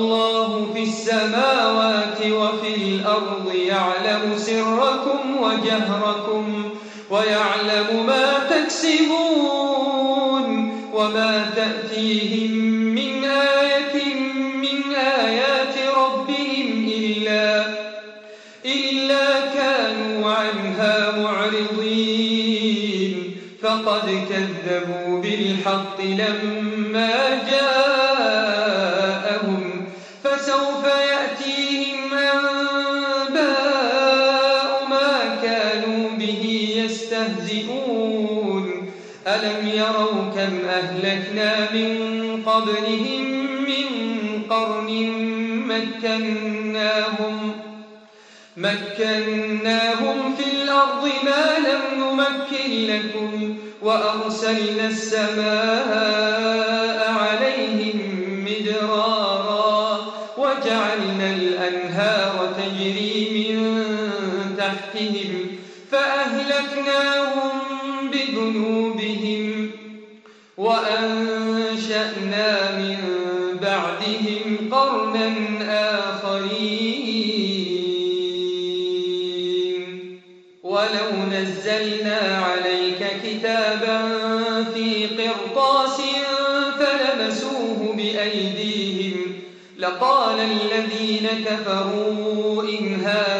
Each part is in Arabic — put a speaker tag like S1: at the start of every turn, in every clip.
S1: الله في السماوات وفي الأرض يعلم سركم وجهركم ويعلم ما تكسبون وما تأتيهم من آية من آيات ربهم إلا, إلا كانوا عنها معرضين. فقد كذبوا بالحق لما جاءهم قبلهم من قرن مكناهم مكناهم في الأرض ما لم نمكن لكم وأرسلنا السماء عليهم مدرارا وجعلنا الأنهار تجري من تحتهم فأهلكناهم بذنوبهم وأنشأنا من بعدهم قرنا آخرين. ولو نزلنا عليك كتابا في قرطاس فلمسوه بأيديهم. لقال الذين كفروا إن هذا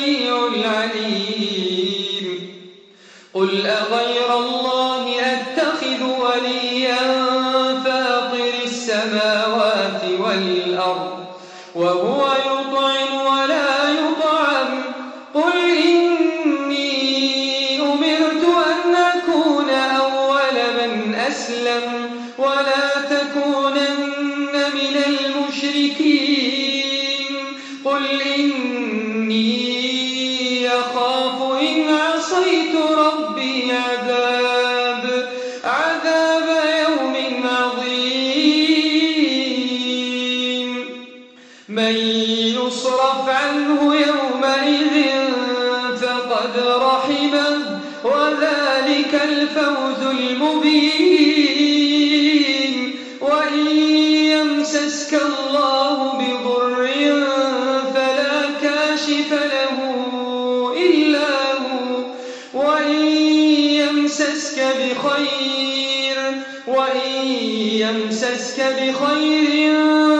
S1: السميع العليم. قل أغير الله الفوز المبين. وإن يمسسك الله بضر فلا كاشف له إلا هو. وإن يمسسك بخير وإن يمسسك بخير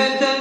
S1: حتى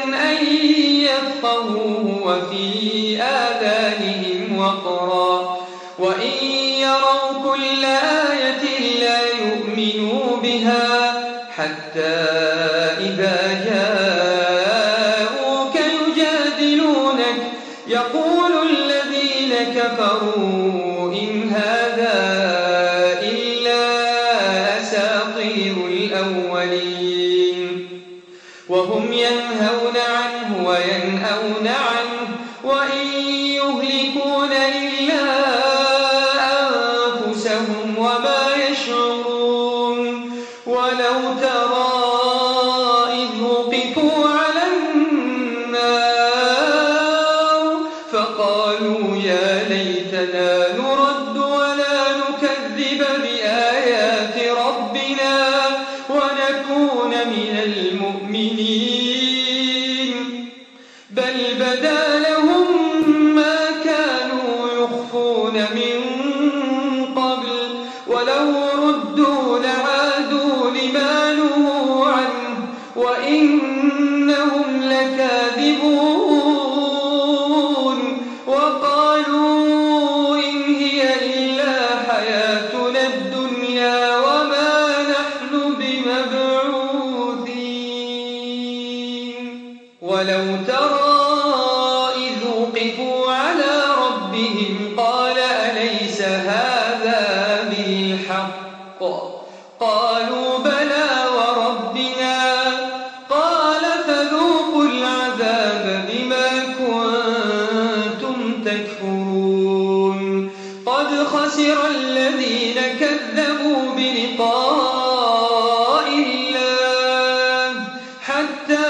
S1: الذين كذبوا بلقاء الله حتى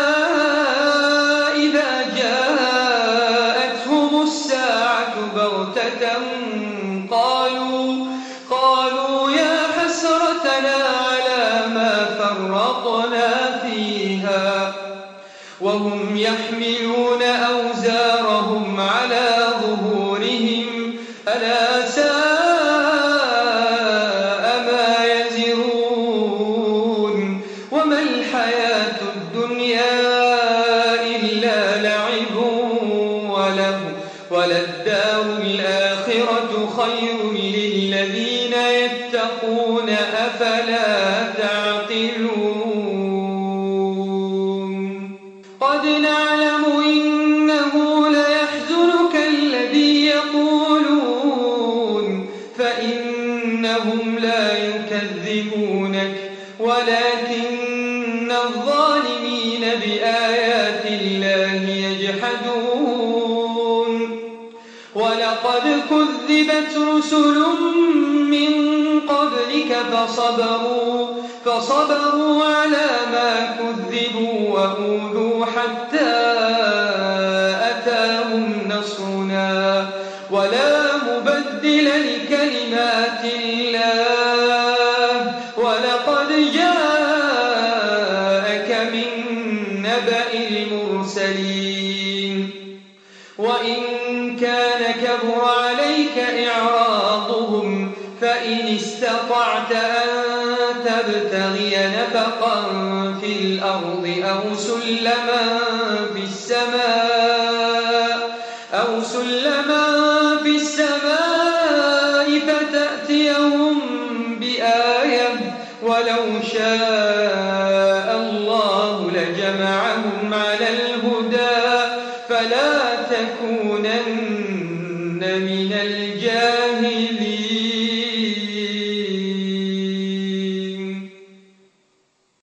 S1: إذا جاءتهم الساعة بغتة قالوا قالوا يا حسرتنا على ما فرطنا فيها وهم يحملون تعقلون قد نعلم إنه ليحزنك الذي يقولون. فإنهم لا يكذبونك ولكن الظالمين بآيات الله يجحدون. ولقد كذبت رسل من قبلك فصبروا فصبروا على ما كذبوا وأوذوا حتى أتاهم نصرنا. ولا مبدل سلما في السماء أو سلما في السماء فتأتيهم